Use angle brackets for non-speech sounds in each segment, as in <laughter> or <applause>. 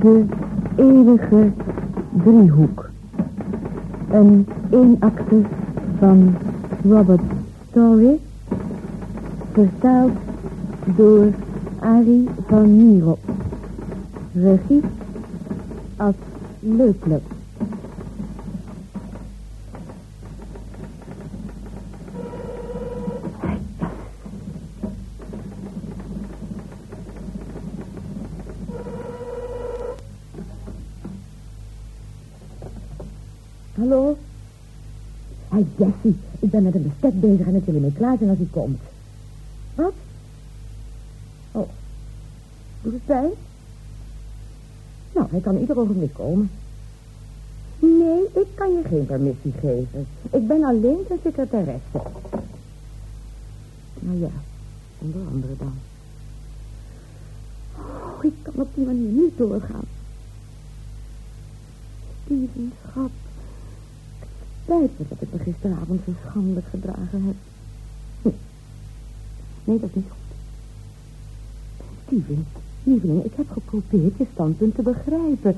De eeuwige driehoek. Een eenakte van Robert Story. Vertaald door Arie van Nierop. Regie als Leukler. Hallo? Hey Jessie, ik ben met een bestek bezig en ik wil ermee klaar zijn als hij komt. Wat? Oh, doet het pijn? Nou, hij kan ieder ogenblik komen. Nee, ik kan je geen permissie geven. Ik ben alleen zijn secretaresse. Nou ja, onder andere dan. Oh, ik kan op die manier niet doorgaan. Steven, schat. Het spijt me dat ik me gisteravond zo schandelijk gedragen heb. Nee, nee dat is niet goed. Steven, lieveling, ik heb geprobeerd je standpunt te begrijpen.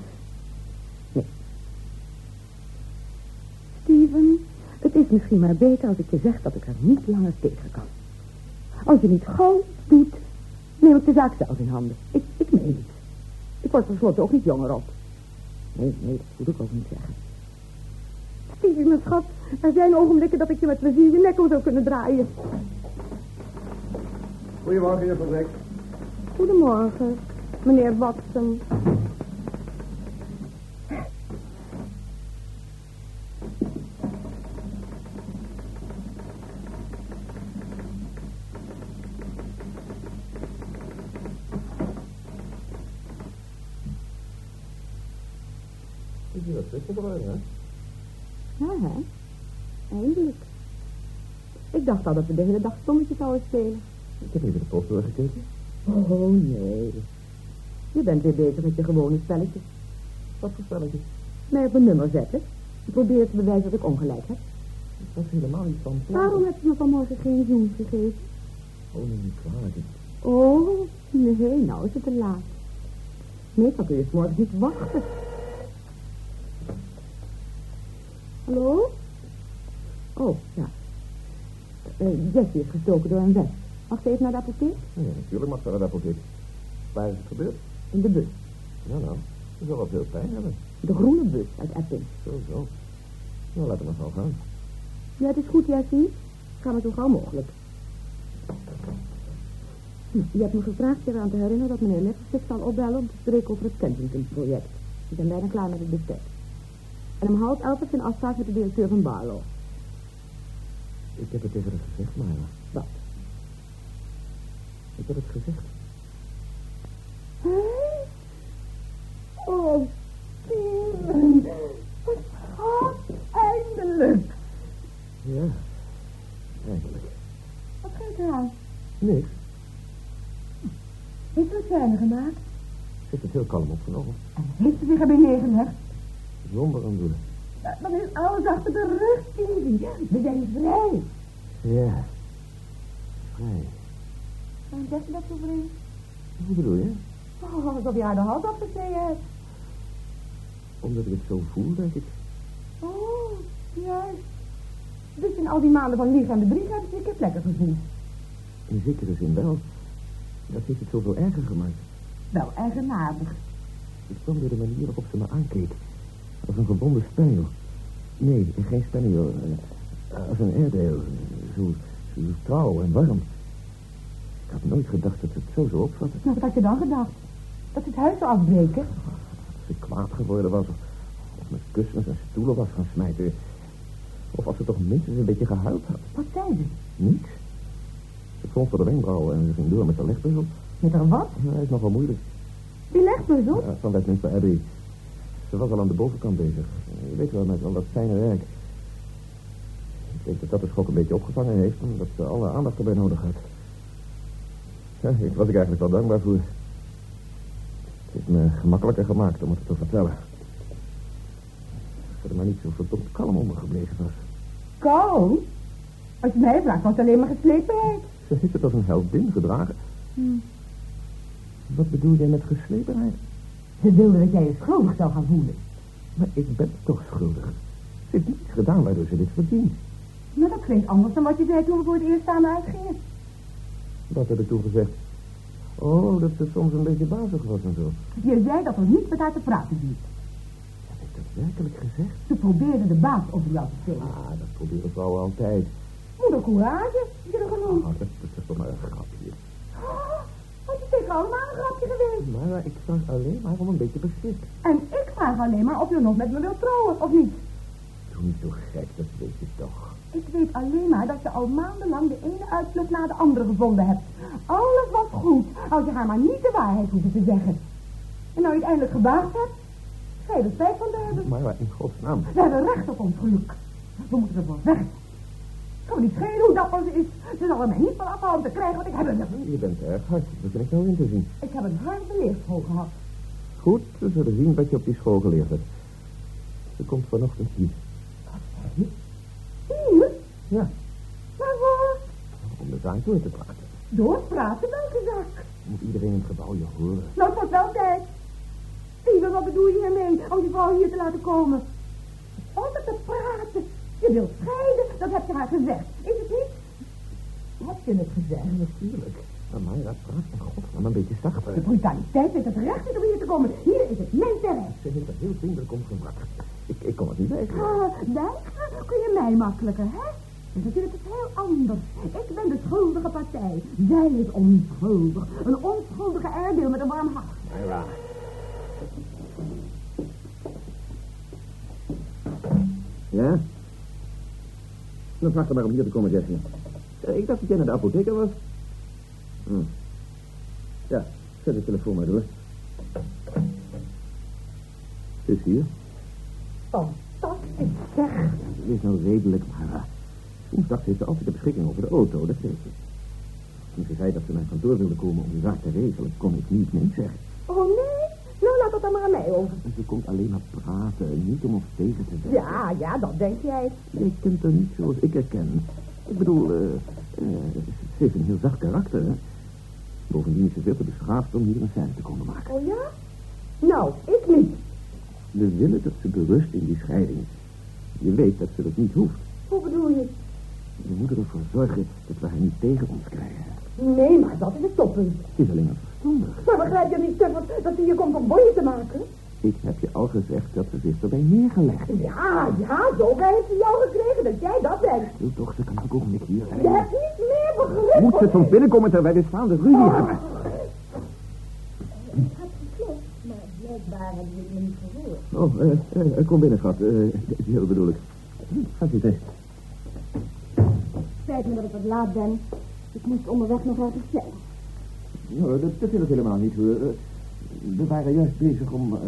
Nee. Steven, het is misschien maar beter als ik je zeg dat ik er niet langer tegen kan. Als je niet gauw doet, neem ik de zaak zelf in handen. Ik, ik meen niet. Ik word tenslotte ook niet jonger op. Nee, nee, dat moet ik ook niet zeggen. Steven, mijn schat, er zijn ogenblikken dat ik je met plezier je nek om zou kunnen draaien. Goedemorgen, juffrouw Beck. Goedemorgen, meneer Watson. Is rustig geworden, hè? Dacht al dat we de hele dag stommetje zouden spelen. Ik heb even de post doorgekeken. Oh, nee. Je bent weer bezig met je gewone spelletje. Wat voor spelletje? Mij op een nummer zetten. Ik probeer te bewijzen dat ik ongelijk heb. Ik was helemaal niet van plan. Waarom heb je me vanmorgen geen zoen gegeven? Oh, nee, niet kwalijk. Oh, nee, nou is het te laat. Meestal kun je 's morgens niet wachten. Hallo? Oh, ja. Eh, Jessie is gestoken door een wet. Mag ze even naar de apotheek? Ja, natuurlijk mag ze naar de apotheek. Waar is het gebeurd? In de bus. Nou, nou. Ze zal wel veel pijn hebben. De groene bus uit Epping. Zo, zo. Nou, laten we maar gaan. Ja, het is goed, Jessie. Ga maar zo gauw mogelijk. Hm, Je hebt me gevraagd je eraan te herinneren dat meneer zich zal opbellen om te spreken over het Kensington-project. Ik ben bijna klaar met het bestek. En om half elf is een afspraak met de directeur van Barlow. Ik heb het tegen haar gezegd, maar Wat? ik heb het gezegd. Oh, Steven. Wat gaat eindelijk. Ja, eigenlijk. Wat gaat er aan? Niks. U het fijner gemaakt? Heeft het heel kalm opgenomen. En heeft ze zich erbij neergelegd? Zonder aandoen. Dan is alles achter de rug, Steven. We zijn vrij. Ja. Vrij. Waarom zeg je dat zo vreemd? Hoe bedoel je? Oh, alsof je haar de hals afgesneden hebt. Omdat ik het zo voel, denk ik. Oh, juist. Dus in al die maanden van lieg aan de brief hebben ze je keer lekker gevoeld. In zekere zin wel. Dat heeft het zoveel erger gemaakt. Wel eigenaardig. Het kwam door de manier waarop ze me aankeek. Als een gebonden spaniel. Nee, geen spaniel. eh, Als een airedale. Zo, zo trouw en warm. Ik had nooit gedacht dat het zo zou opvatten. Nou, wat had je dan gedacht? Dat ze het huis zou afbreken? Als ze kwaad geworden was. Of, of met kussens en stoelen was gaan smijten. Of als ze toch minstens een beetje gehuild had. Wat zei ze? Niets. Ze fronste de wenkbrauwen en ze ging door met de legpuzzel. Met haar wat? Ja, dat is nogal moeilijk. Die legpuzzel? Ja, van Westminster Abbey. Ze was al aan de bovenkant bezig. Je weet wel, met al dat fijne werk. Ik denk dat dat de schok een beetje opgevangen heeft... omdat ze alle aandacht erbij nodig had. Ja, daar was ik eigenlijk wel dankbaar voor. Het heeft me gemakkelijker gemaakt om het te vertellen. Ze er maar niet zo verdomd kalm onder gebleven was. Kalm? Als je mij vraagt, was het alleen maar geslepenheid. Ze heeft het als een heldin gedragen. Hm. Wat bedoel jij met geslepenheid? Ze wilde dat jij je schuldig zou gaan voelen. Maar ik ben toch schuldig. Ze heeft niets gedaan waardoor ze dit verdient. Nou, dat klinkt anders dan wat je zei toen we voor het eerst samen uitgingen. Wat heb ik toen gezegd? Oh, dat ze soms een beetje bazig was en zo. Je zei dat er niet met haar te praten viel. Heb ik dat werkelijk gezegd? Ze probeerde de baas over jou te spelen. Ah, dat proberen vrouwen altijd. Moeder courage, je er genoemd. Oh, dat, dat is toch maar een grapje. Is zeker allemaal een grapje geweest. Maar ik vraag alleen maar om een beetje begrip. En ik vraag alleen maar of je nog met me wilt trouwen, of niet. Doe niet zo gek, dat weet je toch. Ik weet alleen maar dat je al maandenlang de ene uitvlucht na de andere gevonden hebt. Alles was goed, als je haar maar niet de waarheid hoefde te zeggen. En nou je het eindelijk gebaagd hebt, ga je er spijt van te hebben. Maar in godsnaam. We hebben recht op ons geluk. We moeten ervoor vechten. Me niet schelen hoe dapper ze is. Ze zal mij niet van afhouden te krijgen, want ik heb een... Je bent erg hard, dat ben ik nou in te zien. Ik heb een harde leerschool gehad. Goed, we zullen zien wat je op die school geleerd hebt. Ze komt vanochtend hier. Hier? Ja, Waarvoor? om de zaak door te praten. Doorpraten, welke zak? Moet iedereen in het gebouw je horen. Nou, het wordt wel tijd. Lieve, wat bedoel je hiermee om die vrouw hier te laten komen? Onder te praten. Je wilt scheiden, dat heb je haar gezegd. Is het niet? Heb je het gezegd? Ja, natuurlijk. Maar Mayra, praat in godsnaam een beetje zachter. De brutaliteit heeft het recht niet om hier te komen. Hier is het mijn terrein. Ze heeft er heel vriendelijk om gevraagd. Ik, ik kon het niet weigeren. Ah, weigeren kun je mij makkelijker, hè? Dat is natuurlijk iets heel anders. Ik ben de schuldige partij. Zij is onschuldig. Een onschuldige erfdeel met een warm hart. Mayra. Ja? Dan vraag er maar om hier te komen, Jessie. Eh, ik dacht dat jij naar de apotheker was. Hm. Ja, zet de telefoon maar door. Ze is hier. Fantastisch, zeg. Wees nou redelijk, Mara. Woensdag heeft ze altijd de beschikking over de auto, dat weet je. Toen ze zei dat ze naar kantoor wilde komen om de zaak te regelen, kon ik niet nee zeggen. Oh nee? Dan maar aan mij over. Ze komt alleen maar praten, niet om ons tegen te zeggen. Ja, ja, dat denk jij. Je kent haar niet zoals ik haar ken. Ik bedoel, eh, eh, ze heeft een heel zacht karakter. hè. Bovendien is ze veel te beschaafd om hier een scène te komen maken. Oh ja? Nou, ik niet. We willen dat ze berust in die scheiding. Je weet dat ze dat niet hoeft. Hoe bedoel je? We moeten ervoor zorgen dat we haar niet tegen ons krijgen. Nee, maar dat is het toppunt. Het is alleen maar verstandig. Maar begrijp je niet, Tuffert, dat ze hier komt om bonje te maken? Ik heb je al gezegd dat ze zich erbij neergelegd. Ja, ja, zover heeft ze jou gekregen dat jij dat bent. Toch, ze kan elk ogenblik hier zijn. Je hebt niet meer begrip. Moet ze soms binnenkomen terwijl wij dit staande ruzie hebben? Ik had geklopt, maar blijkbaar hebben we me niet gehoord. Oh, eh, eh, kom binnen, schat. Eh, heel bedoel ik. Ga zitten. Spijt me dat ik wat laat ben. Ik moest onderweg nog ergens zijn. Nou, dat, dat wil ik helemaal niet, hoor. Eh, We waren juist bezig om eh,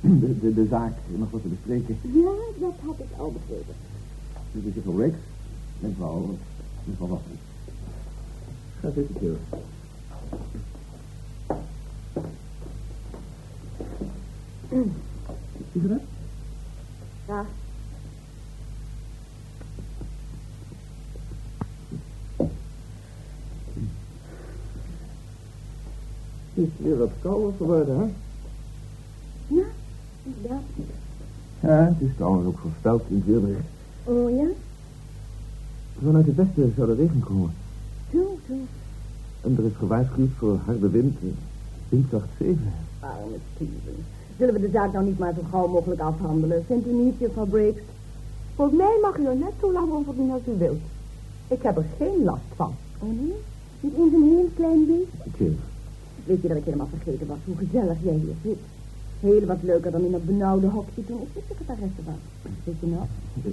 <clears throat> de, de, de zaak nog wat te bespreken. Ja, dat had ik al begrepen. Dit is juffrouw Rex. Mijn vrouw, mevrouw Wassen. Ga zitten, Jill. Sigaret? Ja. Is weer wat kouder geworden, hè? Ja, inderdaad. Ja, het is trouwens ook voorspeld in weerbericht. Oh ja? Vanuit het westen zou er regen komen. Zo, zo. En er is gewaarschuwd voor harde wind, windkracht 7. Arme Steven. Zullen we de zaak nou niet maar zo gauw mogelijk afhandelen? Vindt u niet, juffrouw Briggs? Volgens mij mag u er net zo lang over doen als u wilt. Ik heb er geen last van. Oh nee? Niet eens een heel klein beetje? Weet je dat ik helemaal vergeten was hoe gezellig jij hier zit? Heel wat leuker dan in dat benauwde hokje toen ik de secretaresse was. Weet je nog?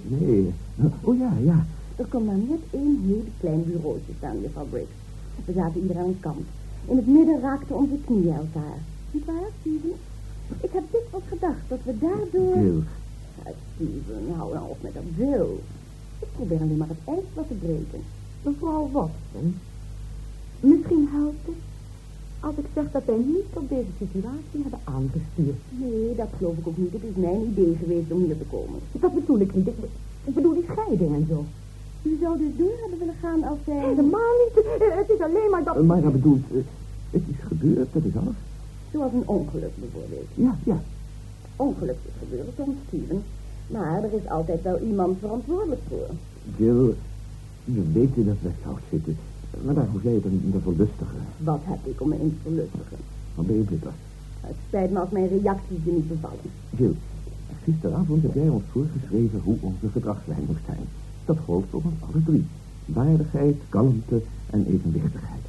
nee. Oh ja, ja. Er kon maar net één heel klein bureautje staan, juffrouw Briggs. We zaten ieder aan een kant. In het midden raakten onze knieën elkaar. Niet waar, Steven? Ik heb dikwijls gedacht dat we daardoor... Ja, Steven, hou nou op met dat wil. Ik probeer alleen maar het ijs wat te breken. Mevrouw Watson, misschien helpt het als ik zeg dat wij niet tot deze situatie hebben aangestuurd. Nee, dat geloof ik ook niet. Het is mijn idee geweest om hier te komen. Dat bedoel ik niet. Ik, ik bedoel die scheiding en zo. U zou dus door hebben willen gaan als zij... Helemaal niet. Eh, Het is alleen maar dat... maar dat bedoelt, eh, het is gebeurd, dat is alles. Zoals een ongeluk bijvoorbeeld. Ja, ja. Ongelukjes gebeuren soms, Steven. Maar er is altijd wel iemand verantwoordelijk voor. Jill, we weten dat we fout zitten. Maar daar hoef jij je toch niet in te verlustigen. Wat heb ik om me in te verlustigen? Wat ben je bitter? Het spijt me als mijn reacties je niet bevallen. Jill, gisteravond heb jij ons voorgeschreven hoe onze gedragslijn moest zijn. Dat gold voor ons alle drie. Waardigheid, kalmte en evenwichtigheid.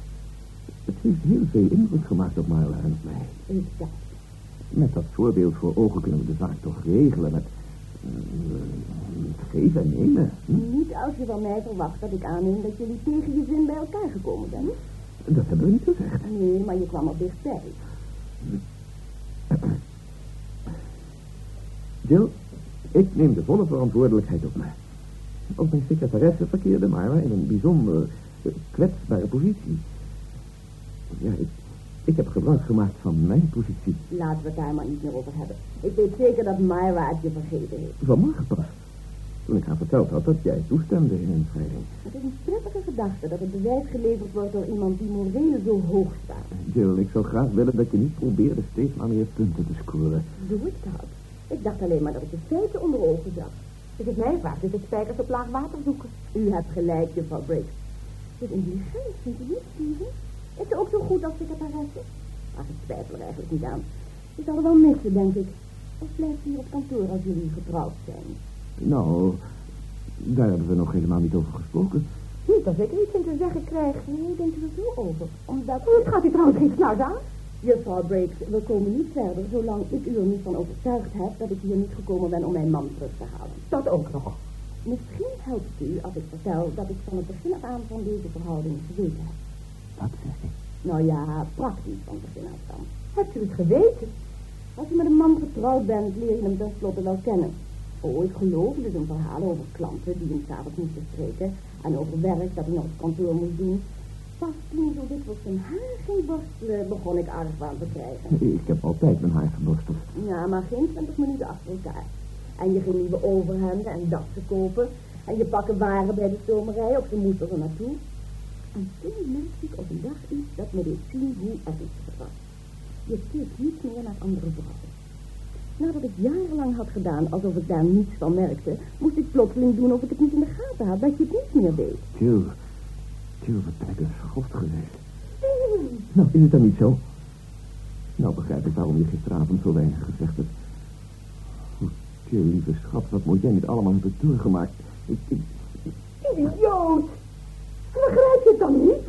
Het heeft heel veel invloed gemaakt op Marla en op mij. Dacht, Met dat voorbeeld voor ogen kunnen we de zaak toch regelen met... geven en nemen. Hm? niet als je van mij verwacht dat ik aanneem dat jullie tegen je zin bij elkaar gekomen zijn. Dat hebben we niet gezegd. Nee, maar je kwam er dichtbij. Jill, ik neem de volle verantwoordelijkheid op mij. Ook mijn secretaresse verkeerde Marla in een bijzonder kwetsbare positie. Ja, ik, ik heb gebruik gemaakt van mijn positie. Laten we het daar maar niet meer over hebben. Ik weet zeker dat Myra het je vergeten heeft. Vanmorgen pas. Toen ik haar verteld had dat jij toestemde in een scheiding. Het is een prettige gedachte dat het bewijs geleverd wordt door iemand die moreel zo hoog staat. Jill, ik zou graag willen dat je niet probeerde steeds maar meer punten te scoren. Doe ik dat? Ik dacht alleen maar dat ik de feiten onder ogen zag. Het is mijn vaak dus het spijkers op laag water zoeken. U hebt gelijk, juffrouw Briggs. Ze is intelligent, vindt u niet, Steven? Is ze ook zo goed als secretaresse? Ach, ik twijfel er eigenlijk niet aan. Ze zal er wel missen, denk ik. Of blijft ze hier op kantoor als jullie getrouwd zijn? Nou, daar hebben we nog helemaal niet over gesproken. Niet als ik er iets in te zeggen krijg. Nee, denk er zo over. Omdat... Het gaat u trouwens geen sluit aan? Juffrouw Briggs, we komen niet verder zolang ik u er niet van overtuigd heb dat ik hier niet gekomen ben om mijn man terug te halen. Dat ook nog. Misschien helpt het u als ik vertel dat ik van het begin af aan van deze verhouding geweten heb. Wat zeg je? Nou ja, praktisch van het begin af aan. Hebt u het geweten? Als je met een man getrouwd bent, leer je hem tenslotte wel kennen. Oh, ik geloofde dus een verhaal over klanten die hem s'avonds moesten spreken en over werk dat hij nog op kantoor moest doen. Pas toen zo dikwijls zijn haar ging borstelen, begon ik argwaan te krijgen. Ik heb altijd mijn haar geborsteld. Ja, maar geen twintig minuten achter elkaar. En je ging nieuwe overhemden en dassen kopen. En je pakken waren bij de stomerij, of ze moesten er naartoe. En toen merkte ik op een dag iets dat me deed zien hoe ernstig het was. Je keek niet meer naar andere vrouwen. Nadat ik jarenlang had gedaan alsof ik daar niets van merkte, moest ik plotseling doen of ik het niet in de gaten had, dat je het niet meer deed. Jill, Jill, wat ben ik een schoft geweest. Nou, is het dan niet zo? Nou begrijp ik waarom je gisteravond zo weinig gezegd hebt. Oh, Jill, lieve schat, wat moet jij niet allemaal hebben doorgemaakt? Ik, ik, Idioot! Begrijp je het dan niet?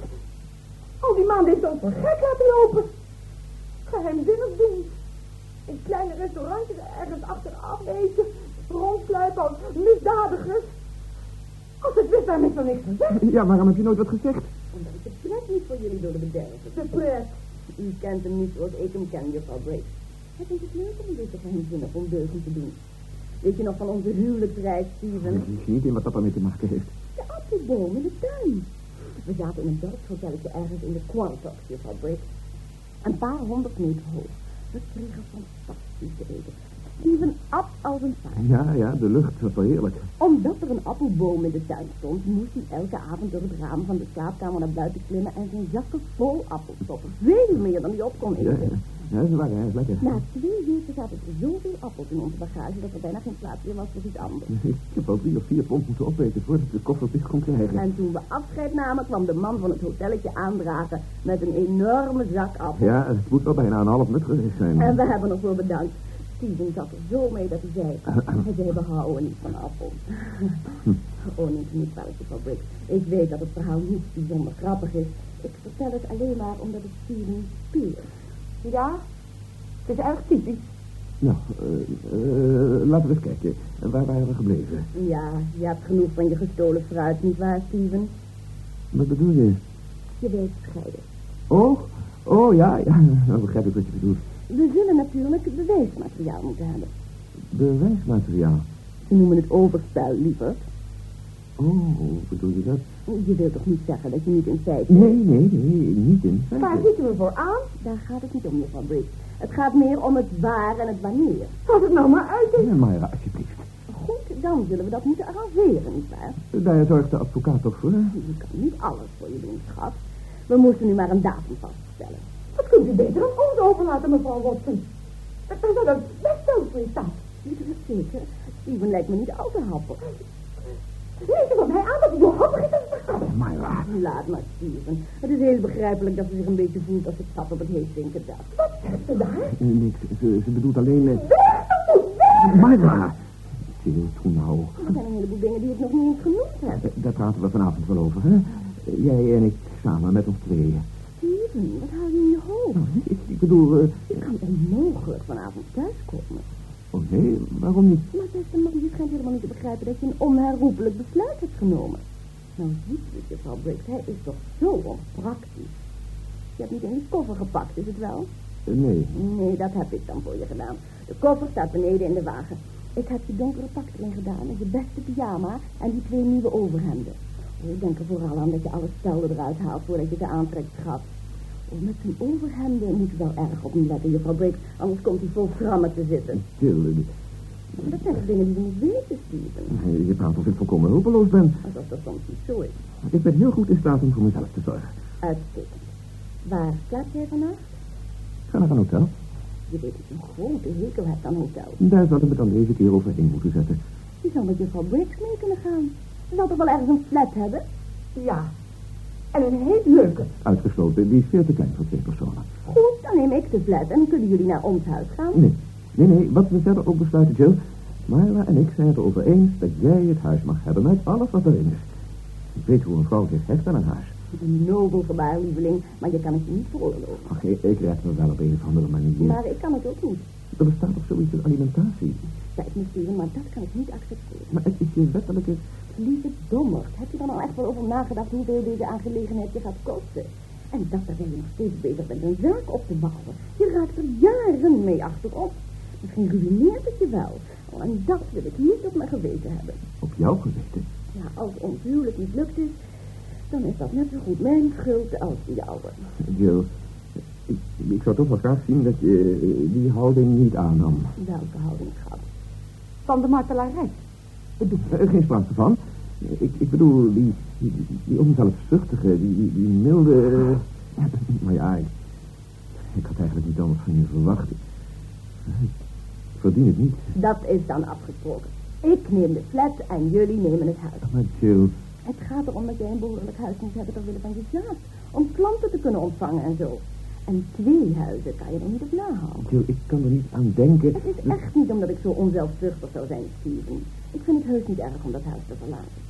Al die man heeft ons voor gek laten lopen. Geheimzinnig doen. In kleine restaurantjes ergens achteraf eten. Rondsluipen als misdadigers. Als ik wist, daar niks van niks gezegd. ja, waarom heb je nooit wat gezegd? Omdat ik de pret niet voor jullie door de bederven. De pret? U kent hem niet zoals ik hem ken, juffrouw Briggs. Hij vindt het leuk om deze geheimzinnig ondeugend te doen. Weet je nog van onze huwelijksreis, Steven? Ik zie niet in wat dat ermee te maken heeft. De appelboom in de tuin. We zaten in een dorpshotelletje ergens in de Quantox, juffrouw Briggs. Een paar honderd meter hoog. We kregen fantastisch te eten. Steven at als een paard. Ja, ja, de lucht was wel heerlijk. Omdat er een appelboom in de tuin stond, moest hij elke avond door het raam van de slaapkamer naar buiten klimmen en zijn zakken vol appels stoppen. Veel meer dan hij op kon Ja, eten. Ja, dat is is lekker. Na twee weken zaten er zoveel appels in onze bagage dat er bijna geen plaats meer was voor iets anders. <laughs> Ik heb al drie of vier pond moeten opeten voordat ik de koffer dicht kon krijgen. En toen we afscheid namen, kwam de man van het hotelletje aandragen met een enorme zak appels. Ja, het moet wel bijna een half nut geweest zijn. En we hebben ervoor bedankt. Steven zat er zo mee dat hij zei, <clears throat> hij zei, we houden niet van appels. <clears throat> oh, niet kwalijk, juffrouw Briggs. Ik weet dat het verhaal niet bijzonder grappig is. Ik vertel het alleen maar omdat het Steven puur. Ja, het is erg typisch. Nou, eh, eh, laten we eens kijken. Waar waren we gebleven? Ja, je hebt genoeg van je gestolen fruit, nietwaar, Steven? Wat bedoel je? Je weet scheiden. Oh, oh ja, ja. Nou begrijp ik wat je bedoelt. We zullen natuurlijk bewijsmateriaal moeten hebben. Bewijsmateriaal. Ze noemen het overspel, lieverd. Oh, hoe bedoel je dat? Je wilt toch niet zeggen dat je niet in feite... Nee, nee, nee, niet in feite. Waar zitten we voor aan? Daar gaat het niet om, juffrouw Briggs. Het gaat meer om het waar en het wanneer. Pas het nou maar uit. Ja, Mayra, alsjeblieft. Goed, dan zullen we dat moeten arrangeren, nietwaar? Daar zorgt de advocaat toch voor? Je kan niet alles voor je doen, schat. We moesten nu maar een datum vaststellen. Wat kunt u beter aan ons overlaten, mevrouw Watson. Dan zou dat best wel voor je staan. Zeker. Steven lijkt me niet al te happig. Neemt u van mij aan dat hij zo happig is als. Myra. Laat maar, Steven. Het is heel begrijpelijk dat ze zich een beetje voelt als het gat op het heetzinken dak. Wat zegt ze daar? Eh, Niks, ze, ze bedoelt alleen... eh, Weg, doe weg! Myra! Toen nou. Er zijn een heleboel dingen die ik nog niet eens genoemd heb. Eh, Daar praten we vanavond wel over, hè? Eh, Jij en ik samen met ons tweeën. Steven, wat hou je in je hoofd? Nou, ik, ik bedoel... eh, Je kan onmogelijk vanavond thuiskomen. Oh nee, waarom niet? Maar beste Marie schijnt helemaal niet te begrijpen dat je een onherroepelijk besluit hebt genomen. Nou, ziet u, juffrouw Briggs, hij is toch zo onpraktisch. Je hebt niet in je koffer gepakt, is het wel? Eh, nee. Nee, dat heb ik dan voor je gedaan. De koffer staat beneden in de wagen. Ik heb je donkere pak erin gedaan en je beste pyjama en die twee nieuwe overhemden. Oh, ik denk er vooral aan dat je alle spelden eruit haalt voordat je ze aantrekt, schat. Met zijn overhemden moet je wel erg op hem letten, juffrouw Briggs, anders komt hij vol grammen te zitten. Maar dat zijn toch dingen die we niet weten, Steven. je praat of ik volkomen hulpeloos ben. Alsof dat soms niet zo is. Ik ben heel goed in staat om voor mezelf te zorgen. Uitstekend. Waar slaap jij vannacht? Ga naar een hotel. Je weet dat je een grote hekel hebt aan hotels. Daar zouden we dan deze keer overheen moeten zetten. Je zou met juffrouw Briggs mee kunnen gaan. Ze zal toch wel ergens een flat hebben? Ja. En een heel leuke. Uitgesloten, die is veel te klein voor twee personen. Goed, dan neem ik de flat en dan kunnen jullie naar ons huis gaan. Nee, nee, nee, wat we verder ook besluiten, Jill. Myra en ik zijn het erover eens dat jij het huis mag hebben met alles wat erin is. Ik weet hoe een vrouw zich hecht aan een huis. Een nobel gebaar, lieveling, maar je kan het je niet veroorloven. Ach, ik, ik red me wel op een of andere manier. Maar ik kan het ook niet. Er bestaat toch zoiets als alimentatie? Spijt me, Steven, maar dat kan ik niet accepteren. Maar het is je wettelijke... Lieve dommerd, heb je er nou echt wel over nagedacht hoeveel deze aangelegenheid je gaat kosten? En dat terwijl je nog steeds bezig bent een zaak op te bouwen. Je raakt er jaren mee achterop. Misschien ruïneert het je wel. Oh, en dat wil ik niet op mijn geweten hebben. Op jouw geweten. Ja, als ons huwelijk niet lukt is, dan is dat net zo goed mijn schuld als de jouwe. Jill, ik, ik zou toch wel graag zien dat je eh, die houding niet aannam. Welke houding, schat? Van de martelarij. Bedoel, eh, geen sprake van. Ik, ik bedoel, die, die, die onzelfzuchtige, die, die, die milde... eh, <clears throat> maar ja, ik, ik had eigenlijk niet anders van je verwacht. Ik verdien het niet. Dat is dan afgesproken. Ik neem de flat en jullie nemen het huis. Maar Jill, Het gaat erom dat jij een behoorlijk huis moet hebben ter wille van je zaak. Om klanten te kunnen ontvangen en zo. En twee huizen kan je er niet op nahouden. Jill, ik kan er niet aan denken. Het is echt niet omdat ik zo onzelfzuchtig zou zijn, Steven. Ik vind het heus niet erg om dat huis te verlaten.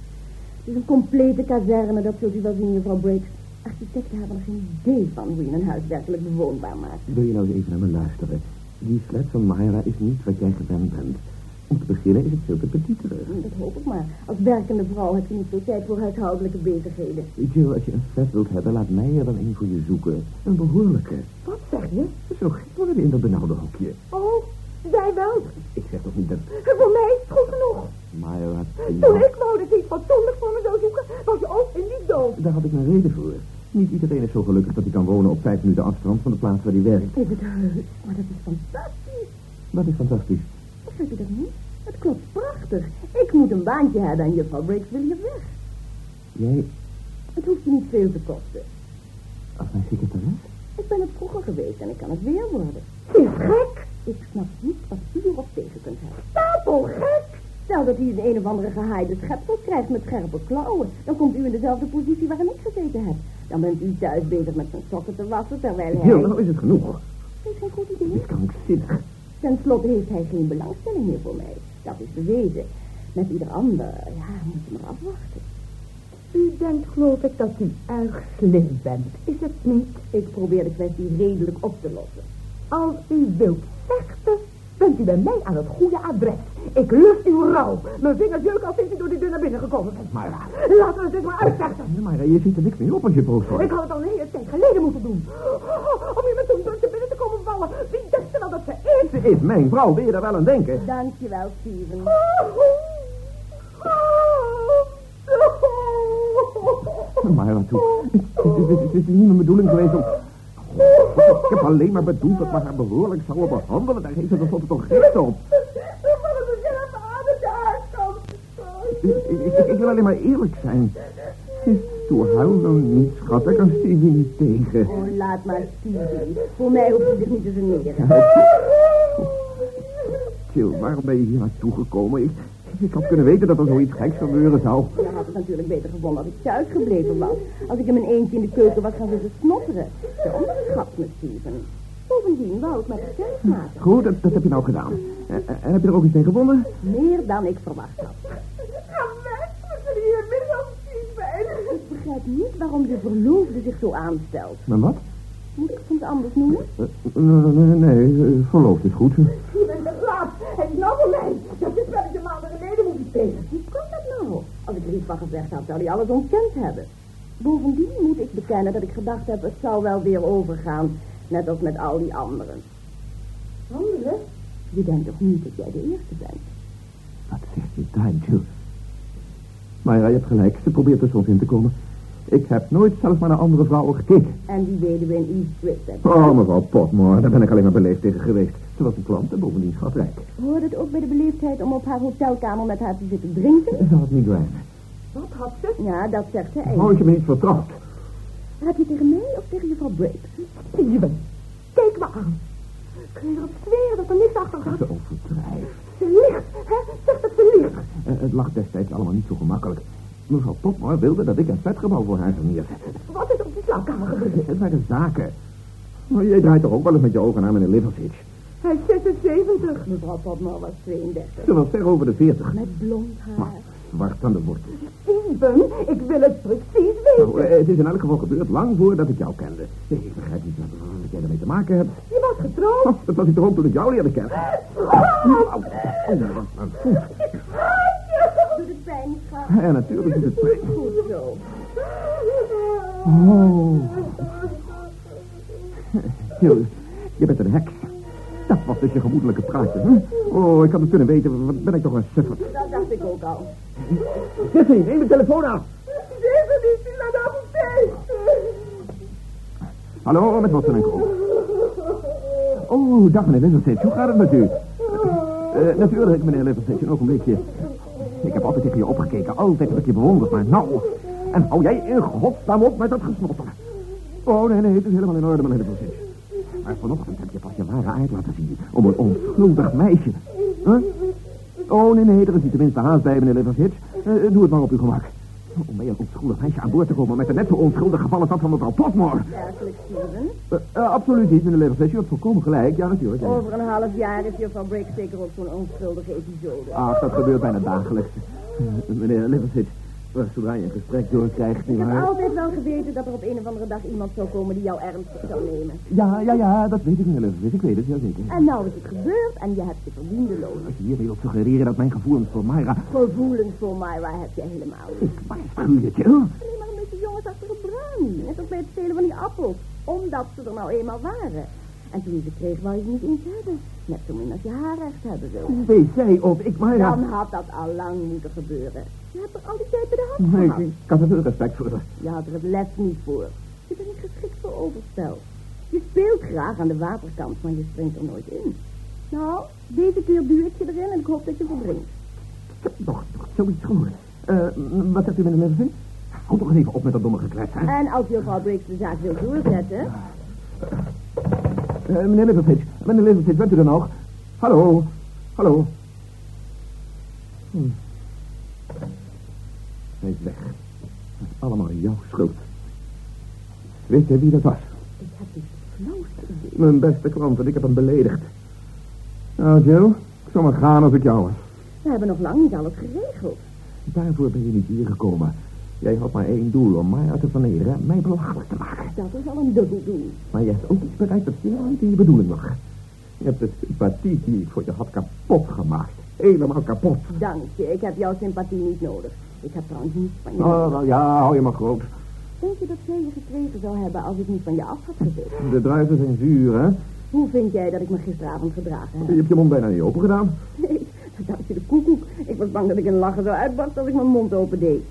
Het is een complete kazerne, dat zult u wel zien, mevrouw Briggs. Architecten hebben er geen idee van hoe je een huis werkelijk bewoonbaar maakt. Wil je nou eens even naar me luisteren? Die flat van Myra is niet wat jij gewend bent. Om te beginnen is het veel te petiterig. Dat hoop ik maar. Als werkende vrouw heb je niet veel tijd voor huishoudelijke bezigheden. Jill, als je een flat wilt hebben, laat mij er dan een voor je zoeken. Een behoorlijke. Wat zeg je? Zo gek worden in dat benauwde hokje. Oh, jij wel. Ik zeg toch niet dat voor mij is het goed genoeg. Myra... Toen ik wou dat iets fatsoenlijks voor me zou zoeken, was je ook in die dood. Daar had ik een reden voor. Niet iedereen is zo gelukkig dat hij kan wonen op vijf minuten afstand van de plaats waar hij werkt. Is het heus? Maar dat is fantastisch. Dat is fantastisch. Begrijp je dat niet? Het klopt prachtig. Ik moet een baantje hebben en juffrouw Briggs wil hier weg. Jij, Het hoeft je niet veel te kosten. als mijn secretaris? Ik ben het vroeger geweest en ik kan het weer worden. Is gek. Ik snap niet wat u erop tegen kunt hebben. Stapel gek. Stel dat hij een een of andere gehaaide schepsel krijgt met scherpe klauwen. Dan komt u in dezelfde positie waarin ik gezeten heb. Dan bent u thuis bezig met zijn sokken te wassen terwijl hij... Jill, nou is het genoeg. Dat is geen goed idee. Dit kan ik zinnig. Ten slotte heeft hij geen belangstelling meer voor mij. Dat is bewezen. Met ieder ander, ja, moet je maar afwachten. U denkt geloof ik dat u erg slim bent, is het niet? Ik probeer de kwestie redelijk op te lossen. Als u wilt vechten, bent u bij mij aan het goede adres. Ik lust uw rouw. Mijn vingers jeuken als sinds u door die deur naar binnen gekomen bent. Maar, Laten we het eens maar uitvechten. maar je ziet er niks meer op als je boos Ik wordt. had het al een hele tijd geleden moeten doen. Om u met zo'n drukte binnen te komen vallen. Wie dacht er wel dat ze Ze is mijn vrouw, wil je daar wel aan denken? Dankjewel, Steven. Maar wat toe. Het, is niet mijn bedoeling geweest om... Ik heb alleen maar bedoeld dat we haar behoorlijk zouden behandelen. Daar heeft ze tenslotte toch recht op. Ik, ik- ik wil alleen maar eerlijk zijn. Toe, huil dan niet, schat. Daar kan Stevie niet tegen. Oh, laat maar Stevie. Voor mij hoeft hij zich niet te generen. Jill, waarom ben je hier naartoe gekomen? Ik, ik had kunnen weten dat er zoiets geks gebeuren zou. Je had het natuurlijk beter gevonden als ik thuis gebleven was. Als ik in mijn eentje in de keuken was gaan zitten snotteren. Je onderschat me, Steven. Bovendien wou ik met de kennis maken. Goed, dat, dat heb je nou gedaan. En, en heb je er ook iets in gevonden? Meer dan ik verwacht had. Ga weg, we zullen hier midden op zijn. Ik begrijp niet waarom je verloofde zich zo aanstelt. Maar wat? Moet ik het soms anders noemen? Eh, eh, nee, nee, eh, verloofd is goed. Je bent te laat. Het is nou voor mij. Dat is ik een maanden geleden moeten spelen. Hoe kan dat nou? Als ik er iets van gezegd had, zou hij alles ontkend hebben. Bovendien moet ik bekennen dat ik gedacht heb, het zou wel weer overgaan. Net als met al die anderen. Anderen? Je denkt toch niet dat jij de eerste bent? Wat zegt je daar, Jill? Maar ja, je hebt gelijk. Ze probeert er soms in te komen. Ik heb nooit zelfs maar naar andere vrouwen gekeken. En die weduwe in East. Oh, mevrouw Potmore, daar ben ik alleen maar beleefd tegen geweest. Ze was een klant en bovendien schatrijk. Hoort het ook bij de beleefdheid om op haar hotelkamer met haar te zitten drinken? Ze had migraine. Wat had ze? Ja, dat zegt ze Oh, eigenlijk. je me niet vertrouwt. Heb je tegen mij of tegen juffrouw Brake? Steven, kijk me aan. Kun je erop zweren dat er niks achter gaat? Ze overdrijft. Ze ligt, hè? Zeg dat ze ligt. Eh, het lag destijds allemaal niet zo gemakkelijk. Mevrouw Potmore wilde dat ik een vetgebouw voor haar zou neerzetten. Wat is op die slaapkamer gebeurd? Het waren zaken. Maar jij draait toch ook wel eens met je ogen naar meneer Liversidge? Hij is 76. Mevrouw Potmore was 32. Ze was ver over de veertig. Met blond haar. Maar zwart aan de wortel. Steven, ik wil het precies weten. Nou, eh, het is in elk geval gebeurd lang voordat ik jou kende. Nee, ik begrijp niet wat, jij ermee te maken hebt. Je was getrouwd. Oh, dat was ik toch ook toen ik jou leerde kennen. Voet. Doet het pijn, schat? <laughs> Ja, natuurlijk is het pijn. Oh. Jill, je bent een heks. Dat was dus je gemoedelijke praatje, hè? Oh, ik had het kunnen weten. Wat ben ik toch een sufferd. Dat dacht ik ook al. Sissy, neem de telefoon aan. Steven is naar de apotheek. Hallo, met Watson en Co. Oh, dag meneer Liversidge. Hoe gaat het met u? Eh, natuurlijk, meneer Liversidge. Een ogenblikje. Ik heb altijd tegen je opgekeken. Altijd ik je bewonderd. Maar nou... En hou jij in godsnaam op met dat gesnotter. Oh, nee, nee. Het is helemaal in orde, meneer Liversidge. Maar vanochtend heb je pas je ware aard laten zien. Om een onschuldig meisje. Oh, nee, nee. Er is niet tenminste haast bij, meneer Liversidge. Eh, doe het maar op uw gemak. Om bij een onschuldig meisje aan boord te komen met een net zo onschuldig geval als dat van mevrouw Potmore. Werkelijk, Steven. Eh, eh, absoluut niet, meneer Leverset. U hebt volkomen gelijk. Ja, natuurlijk. ja. Over een half jaar is juffrouw Brake zeker ook zo'n onschuldige episode. Ach, dat gebeurt bijna dagelijks. Eh, meneer Leverset, eh, zodra je een gesprek doorkrijgt, Ik heb altijd wel geweten dat er op een of andere dag iemand zou komen die jou ernstig zou nemen. Ja, ja, ja, dat weet ik, Leverset. Ik weet het, heel zeker. En nou is het gebeurd en je hebt je verdiende loon. Als je hiermee wilt suggereren dat mijn gevoelens voor Myra... Gevoelens voor Myra heb je helemaal niet. Ik waarschuw je, Jill. Alleen maar een beetje jongens achter een brownie. Net als bij het spelen van die appels. Omdat ze er nou eenmaal waren. En toen je ze kreeg, wou je ze niet eens hebben. Net zo min als je haar recht hebben wil. Weet zij of ik Myra... Dan had dat al lang moeten gebeuren. Je hebt er al die tijd bij de hand Nee, gehad. ik ik had er veel respect voor. Je had er het les niet voor. Je bent niet geschikt voor overspel. Je speelt graag aan de waterkant, maar je springt er nooit in. Nou, deze keer duw ik je erin en ik hoop dat je verdrinkt. Ik heb nog, nog zoiets gehoord. Eh, wat zegt u, meneer Leverset? Houd toch eens even op met dat domme geklets, hè? En als juffrouw Briggs de zaak wil doorzetten... Eh, meneer Liversidge, meneer Liversidge, bent u er nog? Hallo, hallo. Hm. Hij is weg. Dat is allemaal jouw schuld. Weet je wie dat was? Ik heb flauwste idee. Mijn beste klant en ik heb hem beledigd. Nou, Jill, ik zou maar gaan als ik jou was. We hebben nog lang niet alles geregeld. Daarvoor ben je niet hier gekomen. Jij had maar één doel, om mij uit te en mij belachelijk te maken. Dat is al een dubbel doel. Maar je hebt ook iets bereikt dat helemaal niet in je bedoeling lag. Je hebt de sympathie die ik voor je had kapot gemaakt. Helemaal kapot. Dank je, ik heb jouw sympathie niet nodig. Ik heb trouwens niets van je Oh, wel, ja, hou je maar groot. Denk je dat zij je gekregen zou hebben als ik niet van je af had gezet? De druiven zijn zuur, hè? Hoe vind jij dat ik me gisteravond gedragen Je heb? hebt je mond bijna niet open gedaan. Nee, dat je de koekoek. Ik was bang dat ik een lachen zou uitbarsten als ik mijn mond open deed.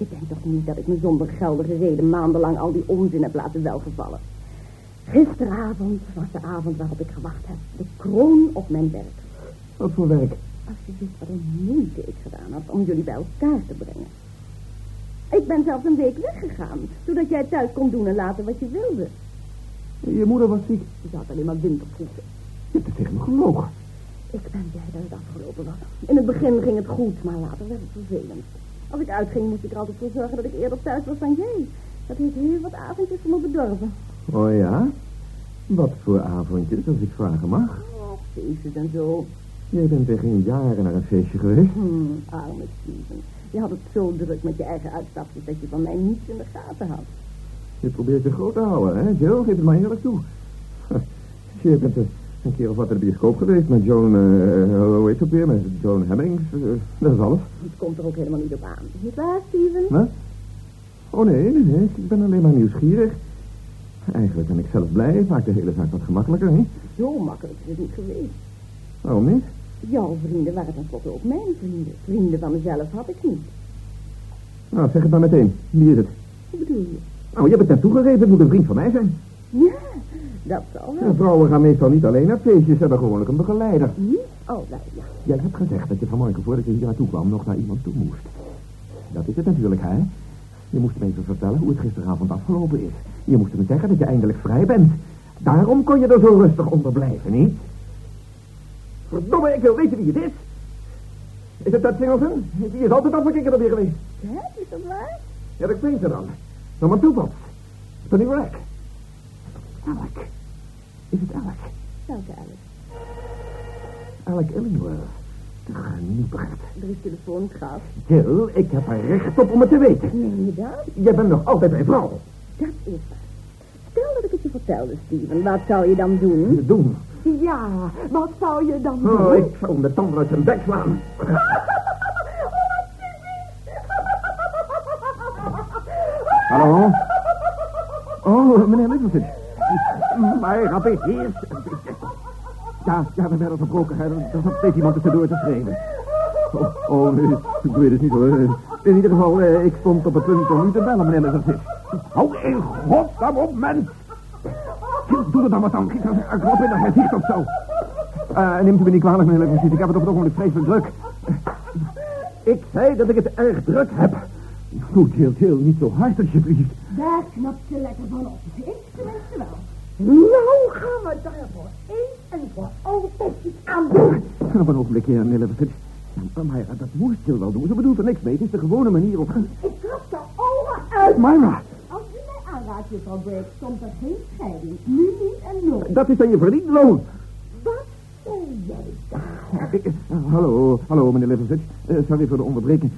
Je denkt toch niet dat ik me zonder geldige reden maandenlang al die onzin heb laten welgevallen. Gisteravond was de avond waarop ik gewacht heb. De kroon op mijn werk. Wat voor werk? Als je wist wat een moeite ik gedaan had om jullie bij elkaar te brengen. Ik ben zelfs een week weggegaan, zodat jij thuis kon doen en laten wat je wilde. Je moeder was ziek. Ze had alleen maar wintervoeten. Je hebt het tegen me gelogen. Ik ben blij dat het afgelopen was. In het begin ging het goed, maar later werd het vervelend. Als ik uitging, moest ik er altijd voor zorgen dat ik eerder thuis was dan jij. Dat heeft heel wat avondjes voor me bedorven. Oh ja? Wat voor avondjes, als ik vragen mag? Oh, feestjes en zo. Jij bent geen jaren naar een feestje geweest. Hmm, arme Steven. Je had het zo druk met je eigen uitstapjes dat je van mij niets in de gaten had. Je probeert je groot te houden, hè? Jill, geef het maar eerlijk toe. <laughs> Je bent een keer of wat in de bioscoop geweest met Joan, uh, hoe heet het weer, met Joan Hemmings. Uh, dat is alles. Het komt er ook helemaal niet op aan. Niet waar, Steven? Wat? Oh nee, nee, ik ben alleen maar nieuwsgierig. Eigenlijk ben ik zelf blij, maakt de hele zaak wat gemakkelijker, hè? Zo makkelijk is het niet geweest. Waarom niet? Jouw vrienden waren tenslotte ook mijn vrienden. Vrienden van mezelf had ik niet. Nou, zeg het maar meteen. Wie is het? Hoe bedoel je? Nou, je hebt het net toegegeven, het moet een vriend van mij zijn. Ja, dat zal wel. Ja, vrouwen gaan meestal niet alleen naar feestjes, ze hebben gewoonlijk een begeleider. Niet altijd, ja. Jij hebt gezegd dat je vanmorgen voordat je hier naartoe kwam nog naar iemand toe moest. Dat is het natuurlijk, hè? Je moest me even vertellen hoe het gisteravond afgelopen is. Je moest me zeggen dat je eindelijk vrij bent. Daarom kon je er zo rustig onder blijven, niet? Verdomme, ik wil weten wie het is. Is het dat Singleton? Die is altijd afgekeken weer geweest. Ja, is dat waar? Ja, dat klinkt er dan. Nou, maar toepas. Tony Rack. Alec. Is het Alec? Welke Alice? Alec Illingworth. Genieperd. Er is telefoongat. Jill, ik heb er recht op om het te weten. Meen je dat? Jij bent nog altijd mijn vrouw. Dat is waar. Stel dat ik het je vertelde, Steven. Wat zou je dan doen? Doen. Ja, wat zou je dan doen? Oh, ik zou hem de tanden uit zijn bek slaan. <laughs> Hallo? Oh, meneer Littleton. Maar gaat dit eerst. Ja, ja, we werden verbroken. Er zat steeds iemand tussendoor te schreeuwen. Oh, oh, ik weet het niet hoor. In ieder geval, eh, ik stond op het punt om u te bellen, meneer Littleton. Hou in godsnaam op, mens! Doe het dan wat dan. Ik klop in de gezicht of zo. Uh, neemt u me niet kwalijk, meneer Littleton. Ik heb het op het ogenblik vreselijk druk. Ik zei dat ik het erg druk heb. Goed, Jill, Jill, niet zo hard alsjeblieft. Daar knapt je lekker van op. Ik tenminste wel. Nou gaan we daarvoor eens en voor altijd iets aan doen. Op een ogenblik, heer Littleton. Ja, maar ja, dat moest Jill wel doen. Ze bedoelt er niks mee. Het is de gewone manier om... Ik krap de ogen uit. Myra, Als u mij aanraakt, juffrouw Briggs, komt er geen scheiding. Nu niet en nooit. dat is dan je verdiend loon. Wat zei jij daar? Ik- hallo, hallo, meneer Littleton. Eh, sorry voor de onderbreking.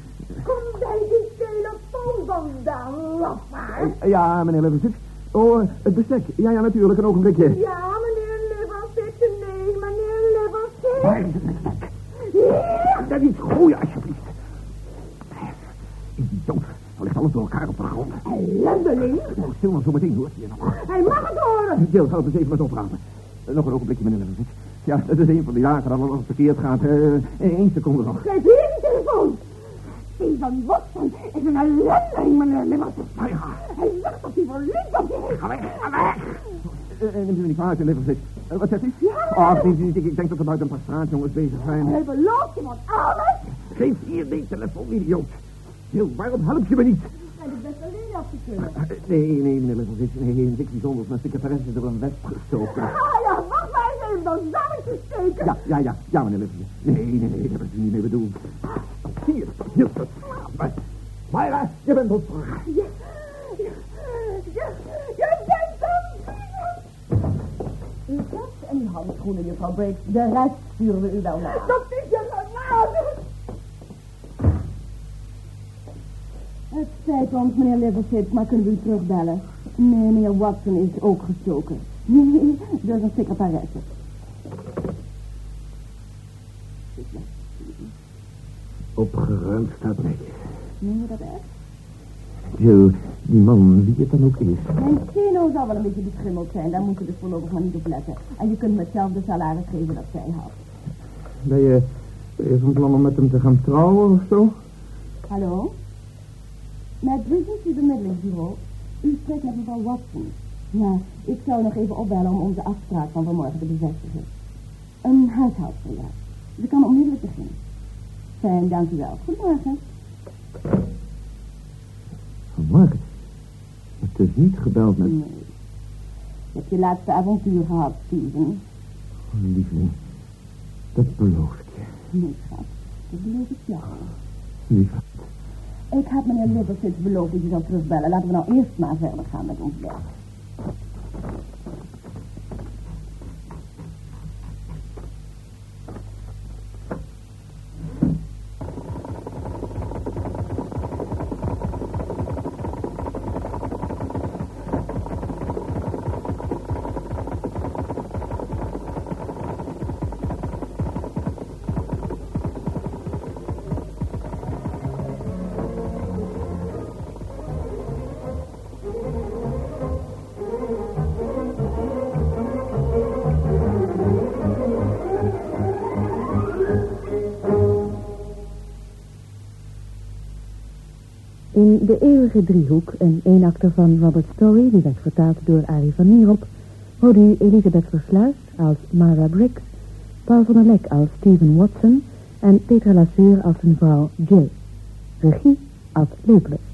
Kom bij die telefoon vandaan, lafaard. Eh, ja, meneer Littleton. Oh, het bestek. Ja, ja, natuurlijk. Een ogenblikje. Ja, meneer Liversit, nee, meneer Liversit. Waar is het bestek? Dat niet gooien, alsjeblieft. Idioot. Dan ligt alles door elkaar op de grond. Ellendeling. Oh, stil maar, zo meteen nog. Hij mag het horen. Jill, help eens even met oprapen. Eh, nog een ogenblikje, meneer Littleton. Ja, dat is een van die dagen dat alles verkeerd gaat. Eén seconde nog. Geef hier die telefoon. Steven Watson is een ellendeling, meneer ja, Hij hij verliefd op je is. ga weg, ga weg. Eh, eh, neemt u me niet Littleton. Eh, wat zegt u? Ach, niet, niet. Ik, ik denk dat er buiten een paar straatjongens bezig zijn. Hij belooft je van alles. Geef hier die telefoon, idioot. Jill, waarom help je me niet? En het best alleen af te kunnen. Nee, nee, meneer Littleton. Nee, niks bijzonders. Mijn secretaresse is door een wesp gestoken. Ah ja, wacht even dat zammetje steken. Ja, ja, ja, ja, meneer Littleton. Nee, nee, nee, dat heb ik niet mee bedoeld. Hier, hier, hier. Maar, Myra, je bent ontslagen. Je, je, je, je bent een Uw tas en uw handschoenen, juffrouw Briggs. De rest sturen we u wel na. Dat is je genade. Het spijt ons, meneer Liversit, maar kunnen we u terugbellen? Nee, meneer Watson is ook gestoken. Nee, dat is een secretaresse. Opgeruimd staat netjes. Meen je dat echt? Jill, die man, wie het dan ook is. Mijn Keno zal wel een beetje beschimmeld zijn, daar moeten we dus voorlopig maar niet op letten. En je kunt me hetzelfde salaris geven dat zij had. Ben je, ben je van plan om met hem te gaan trouwen of zo? Hallo? Met Regency Bemiddelingsbureau. U spreekt met mevrouw Watson. Ja, ik zou nog even opbellen om onze afspraak van vanmorgen te bevestigen. Een huishoudster, ja. Ze kan onmiddellijk beginnen. Fijn, dank u wel. Goedemorgen. Mark, je hebt dus niet gebeld met... Nee. Je hebt je laatste avontuur gehad, Steven. Oh, lieveling, dat beloof ik je. Nee, schat. Dat beloof ik jou. Lieve. Ik had meneer Liversidge beloofd dat je zou terugbellen. Laten we nou eerst maar verder gaan met ons werk. In De Eeuwige Driehoek, een eenakter van Robert Story, die werd vertaald door Arie van Nierop, hoorde u Elisabeth Versluis als Mara Briggs, Paul van der Lek als Stephen Watson en Petra Lasseur als zijn vrouw Jill. Regie als Leupler.